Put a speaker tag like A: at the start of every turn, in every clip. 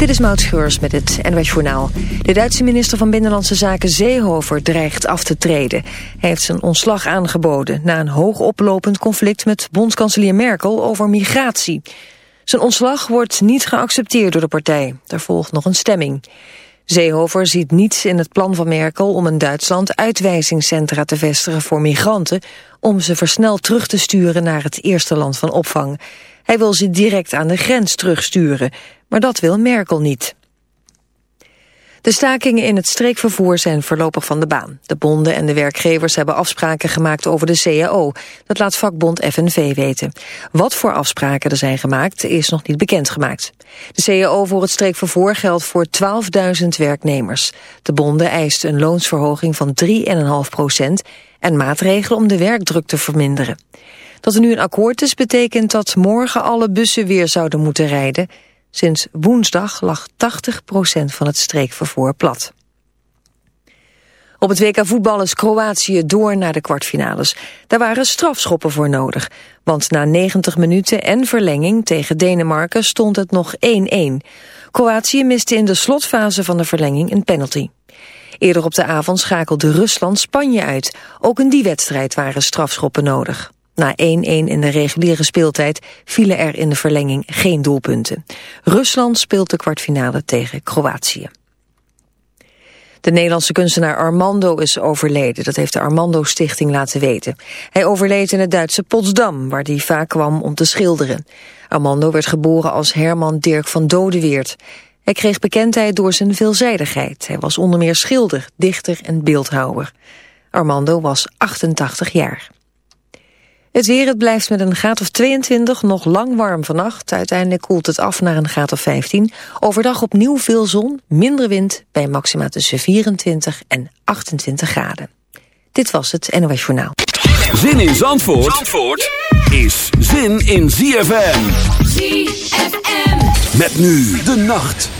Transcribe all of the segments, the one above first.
A: Dit is Maud Schreurs met het NWS Journaal. De Duitse minister van Binnenlandse Zaken Seehofer dreigt af te treden. Hij heeft zijn ontslag aangeboden na een hoog oplopend conflict met bondskanselier Merkel over migratie. Zijn ontslag wordt niet geaccepteerd door de partij. Er volgt nog een stemming. Seehofer ziet niets in het plan van Merkel om in Duitsland uitwijzingscentra te vestigen voor migranten, om ze versneld terug te sturen naar het eerste land van opvang. Hij wil ze direct aan de grens terugsturen, maar dat wil Merkel niet. De stakingen in het streekvervoer zijn voorlopig van de baan. De bonden en de werkgevers hebben afspraken gemaakt over de CAO. Dat laat vakbond FNV weten. Wat voor afspraken er zijn gemaakt is nog niet bekendgemaakt. De CAO voor het streekvervoer geldt voor 12.000 werknemers. De bonden eisten een loonsverhoging van 3,5 procent... en maatregelen om de werkdruk te verminderen. Dat er nu een akkoord is betekent dat morgen alle bussen weer zouden moeten rijden... Sinds woensdag lag 80% van het streekvervoer plat. Op het WK voetbal is Kroatië door naar de kwartfinales. Daar waren strafschoppen voor nodig. Want na 90 minuten en verlenging tegen Denemarken stond het nog 1-1. Kroatië miste in de slotfase van de verlenging een penalty. Eerder op de avond schakelde Rusland Spanje uit. Ook in die wedstrijd waren strafschoppen nodig. Na 1-1 in de reguliere speeltijd vielen er in de verlenging geen doelpunten. Rusland speelt de kwartfinale tegen Kroatië. De Nederlandse kunstenaar Armando is overleden. Dat heeft de Armando Stichting laten weten. Hij overleed in het Duitse Potsdam, waar hij vaak kwam om te schilderen. Armando werd geboren als Herman Dirk van Dodeweert. Hij kreeg bekendheid door zijn veelzijdigheid. Hij was onder meer schilder, dichter en beeldhouwer. Armando was 88 jaar. Het weer, het blijft met een graad of 22 nog lang warm vannacht. Uiteindelijk koelt het af naar een graad of 15. Overdag opnieuw veel zon, minder wind... bij maxima tussen 24 en 28 graden. Dit was het NOS Journaal.
B: Zin in Zandvoort, Zandvoort is zin in ZFM. ZFM. Met nu de nacht.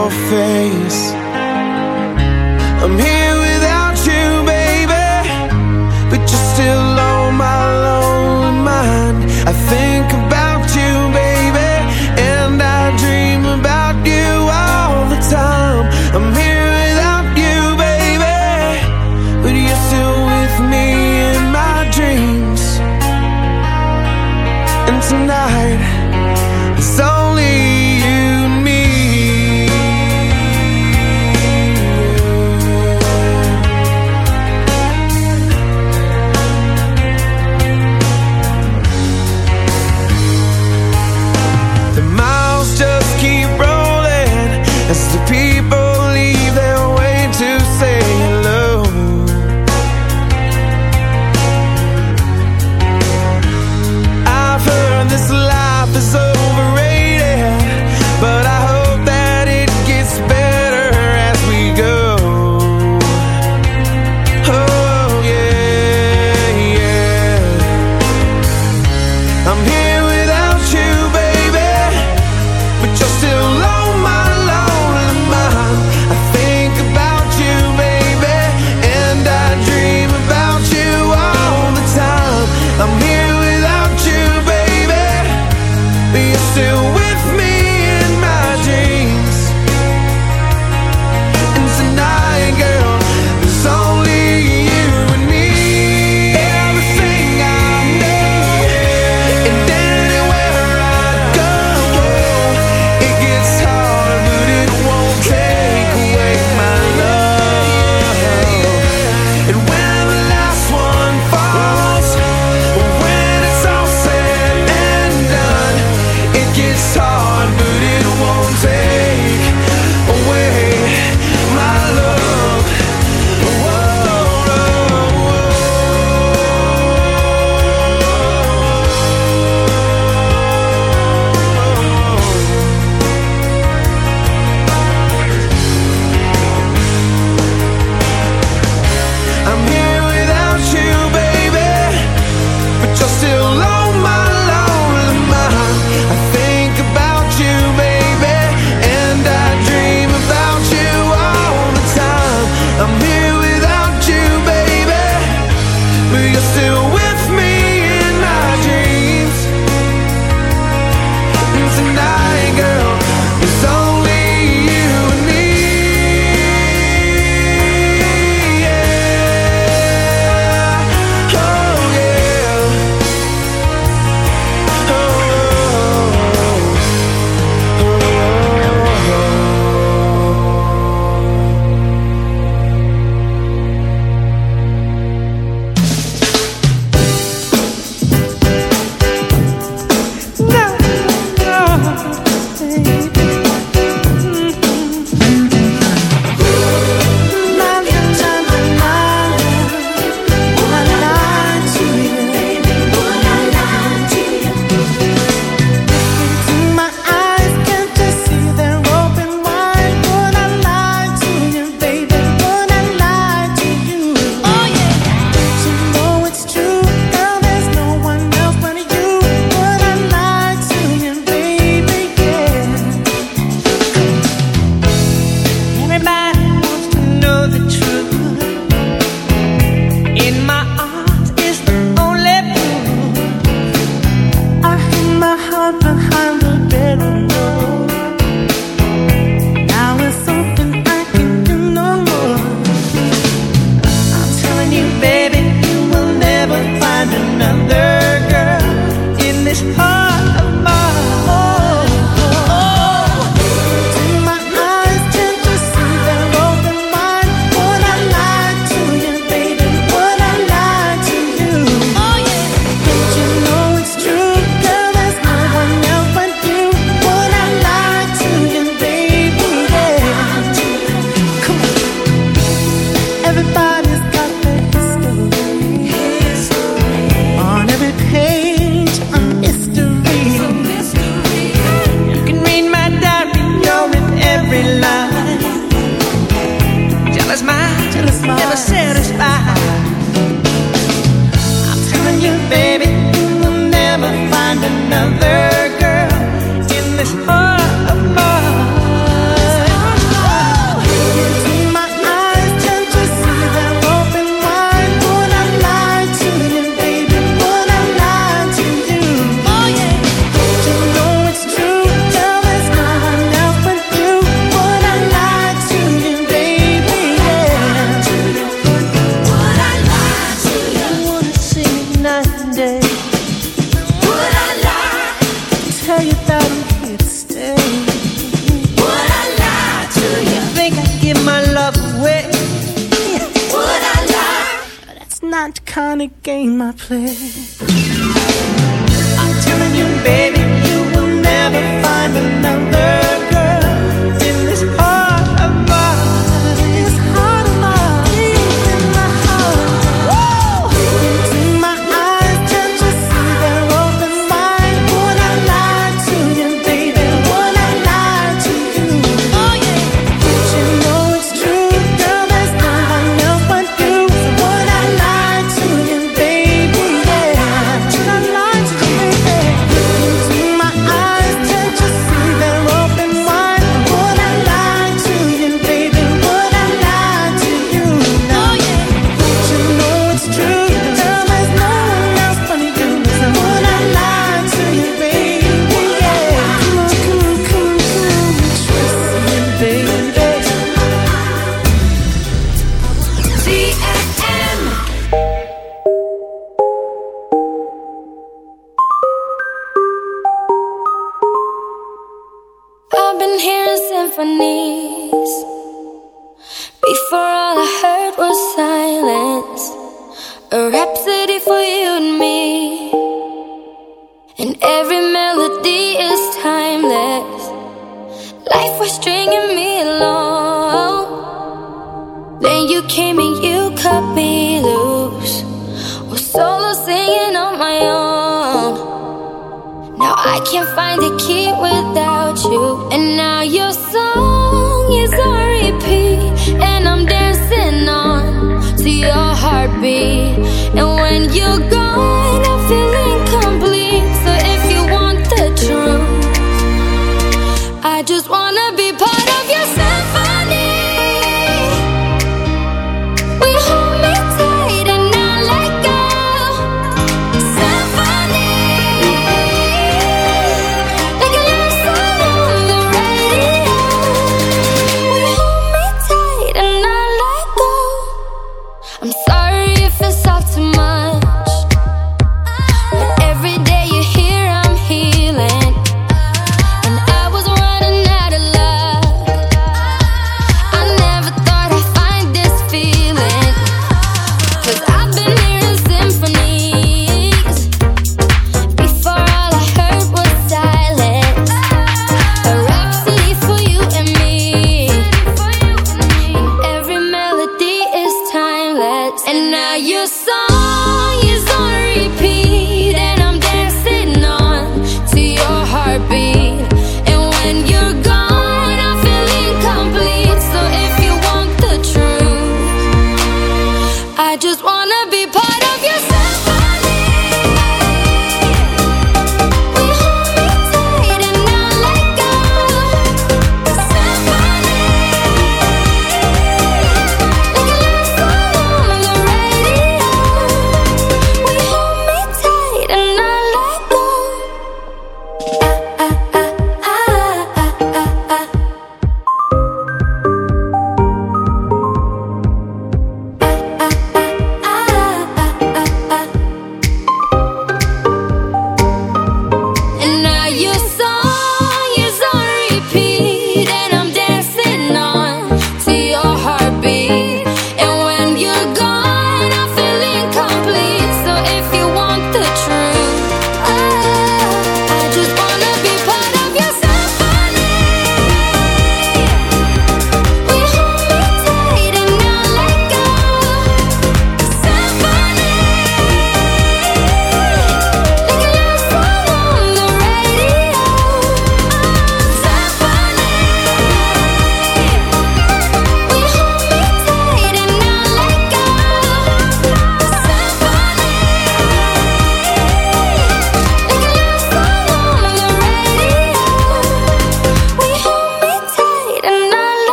C: your face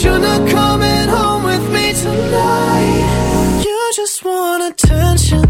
D: should've coming home with me tonight. You just want attention.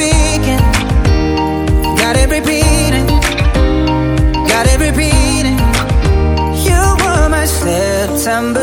E: September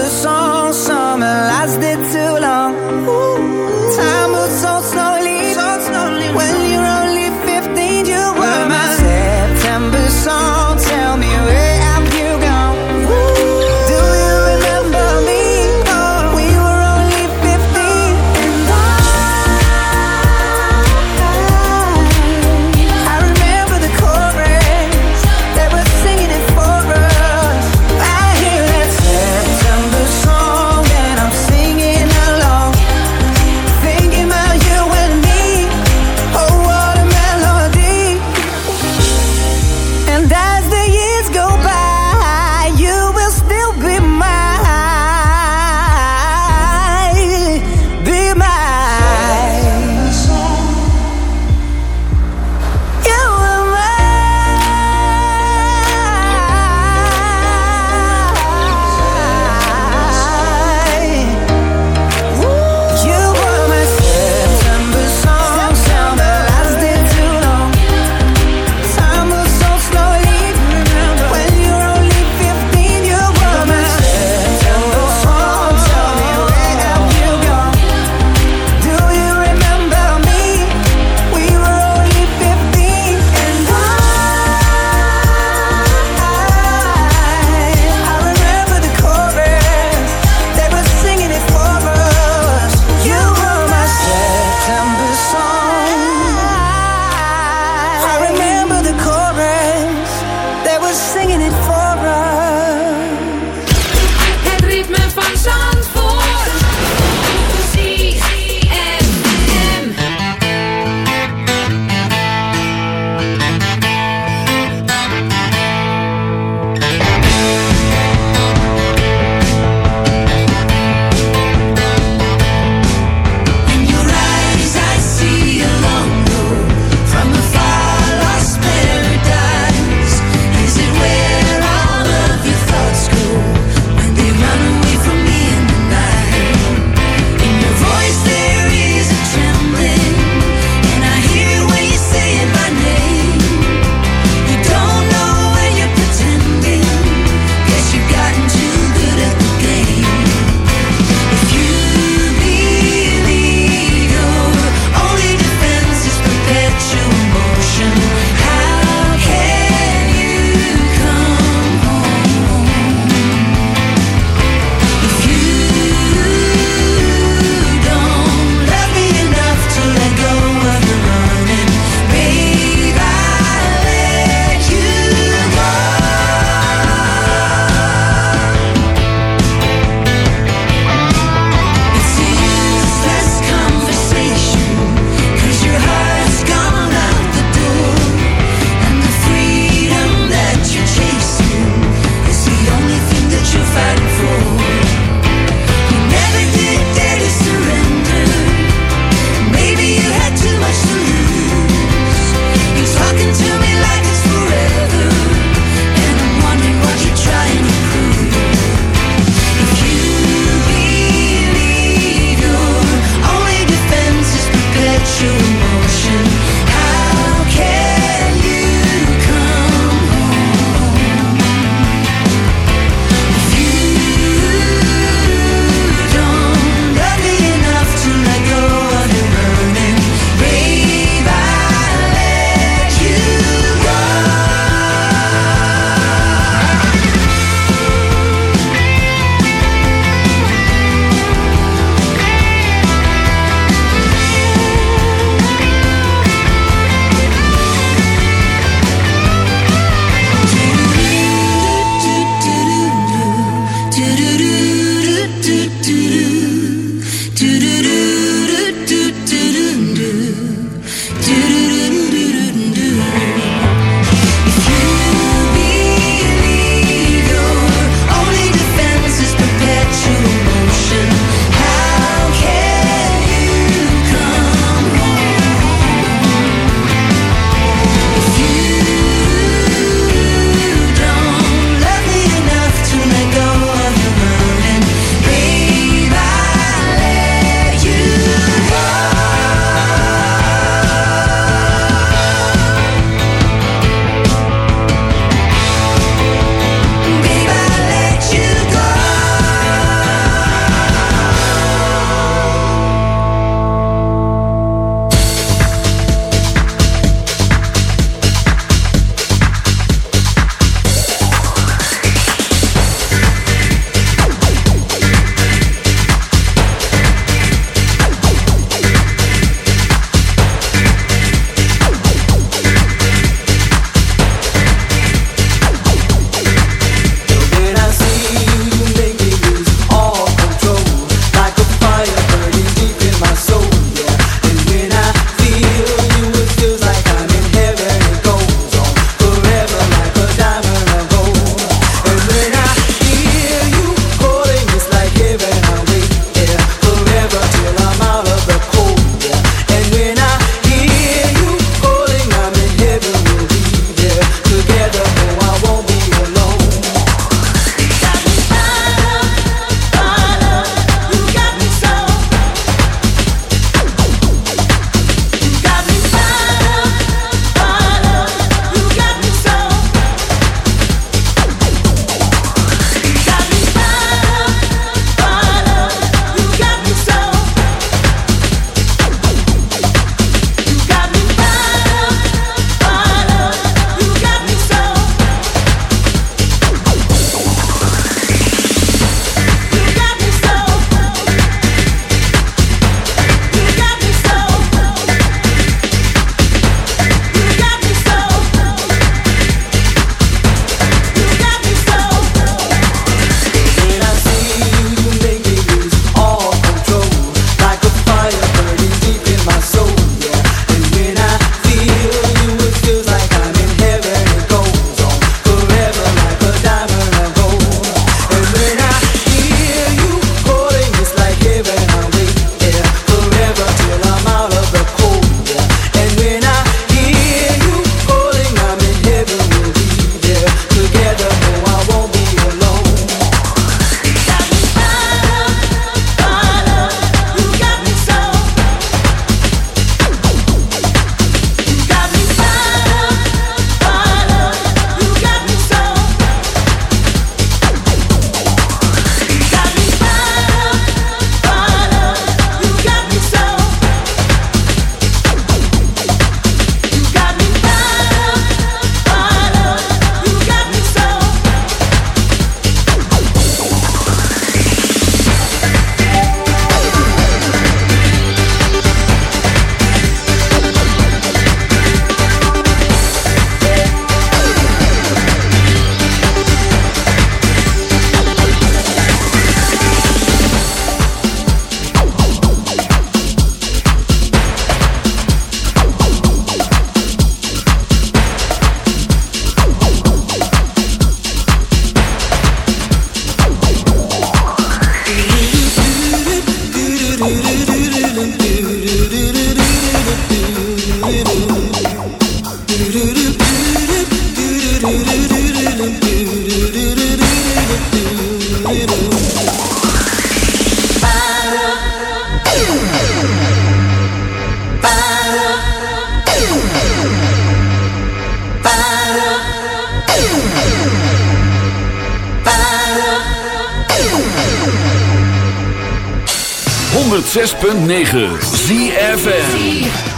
E: 6.9 ZFN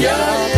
F: yeah.